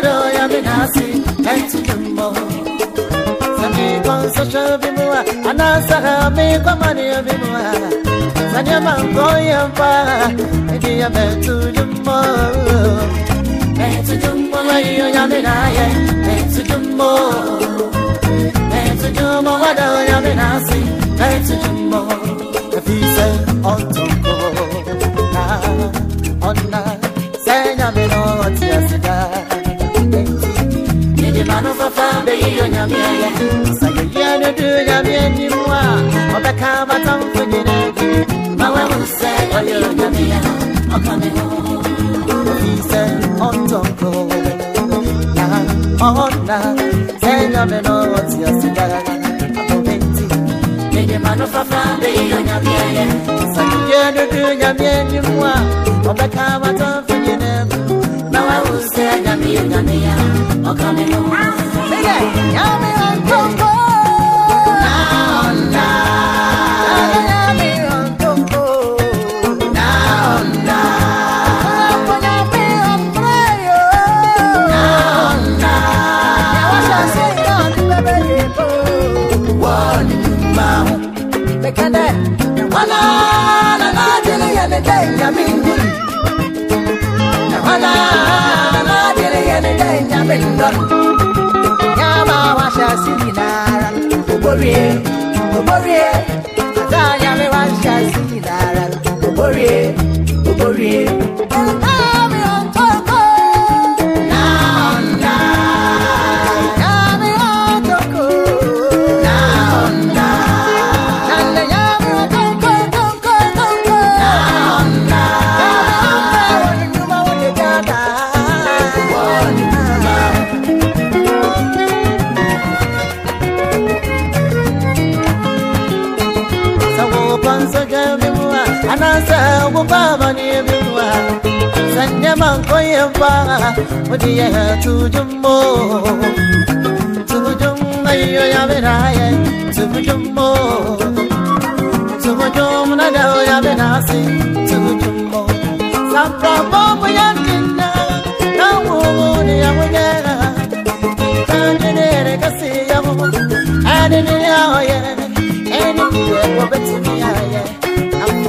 Aro ya minasi, let's kimbo. Sani kwa sasha bimua, anasa hami kwa mani ya bimua Sani ya mango ya mpa, eki ya betu jumbo. Betu jumbo la iyo ya minaye, betu jumbo. Betu jumbo wado ya minasi, betu jumbo. Kafise ontoko, na, ona, senya minua fafa be yo nyame ye sa ye ye no du nyame ni mwa obeka batam funyine ma wa mu se oyo nyame ya okame ho If he say on tonko na onna senya me no tia sida Abobenti Nidi manu fafa be yo nyame ye sa ye no du nyame ni mwa obeka batam funyine ma wa mu se nyame nyame ya okame ho Nyame Oborie, Oborie, Azaya me wa shasi dara. Oborie, Oborie. Anasa wo baba ni biwa sanya man koyen fa wadi ya tujum ayo ya beraye tujummo tujum na da ya benasi tujummo sapra bomo ya dinna na wo ni ya wonyera kanere kasi ya wo adini ya ye wo betimi ya ye amasiga makonda Metujumba bari bara yo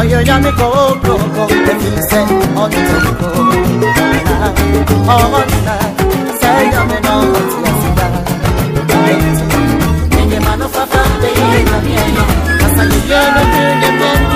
oyo ya mi koko efi sɛ ɔdi ti ko nana ɔna sɛ yɔ mi da no fafa de yi na mi ɛyɔ kasa yi yɛ no.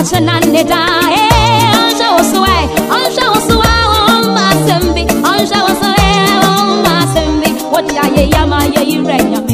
ọ̀chẹ́ na nneda ee ọ̀nṣẹ́ òsùwà ọ̀nṣẹ́ òsùwà ọ̀ma sẹ́mbi ọ̀nṣẹ́ òsùwà ọ̀ma sẹ́mbi wọ́n di ayé yá máa yẹ irú ẹ̀yàn.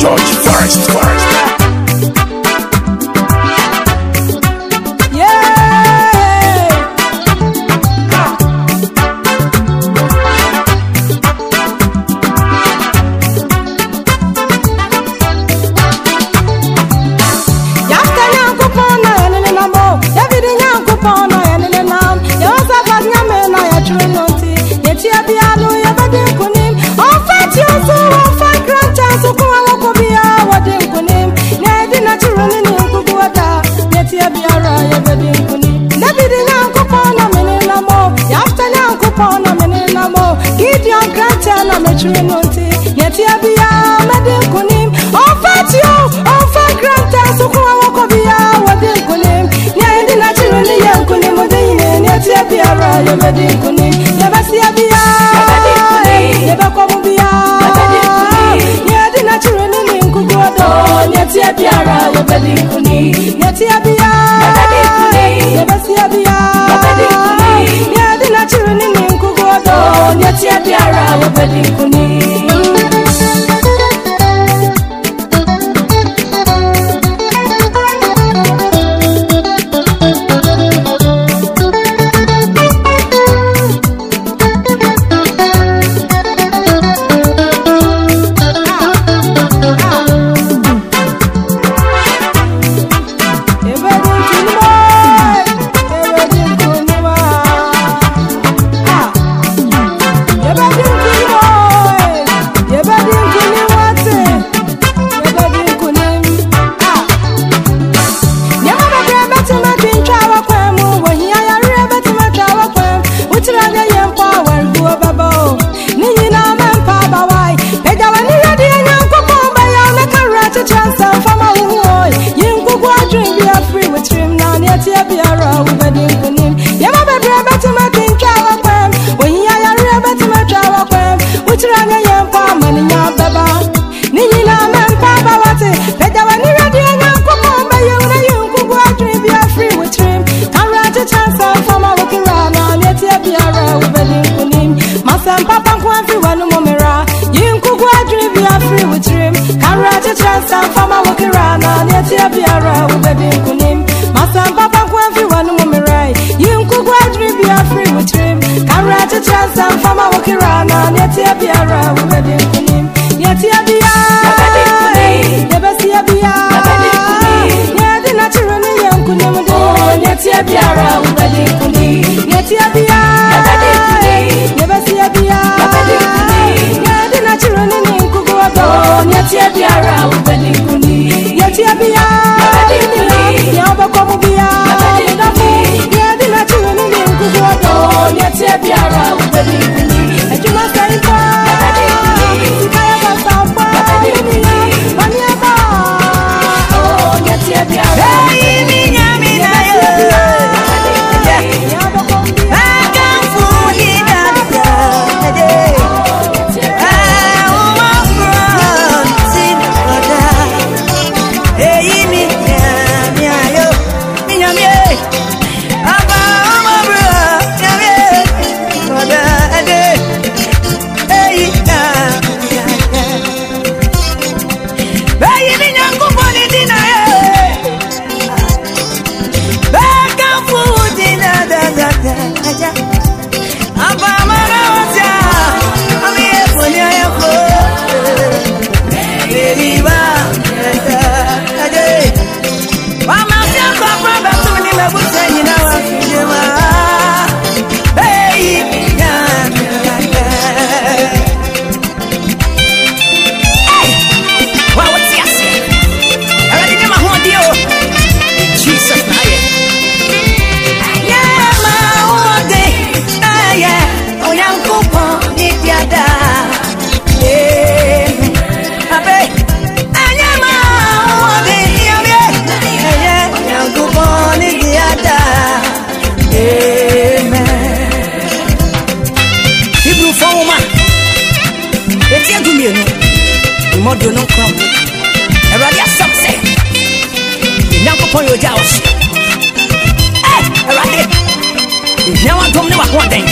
George First. first. yemedi nkuni yebesia bia yebekɔmu bia nyedi nakyere ne ne nkuguodo nyetia biara yebedi nkuni nyetia bia yebesia bia nyedi nakyere ne ne nkuguodo nyetia biara yebedi nkuni matamfa ma wo kira na ne tie biara wo bedi nkunim. Masampa pa kwa fi wanu mo merai yinku kwa dri bia free with him. Kara che chance amfa ma wo kira na ne oh, tie biara wo bedi nkunim ne tie bia ne besi bia ne di na chiro biara gu fɔw ma eti egu mienu mmɔdo no nkron awurade asɛm sɛ nyankopɔn yɛ ogya wo so ɛ awurade ɛhiawadom ne wahoɔden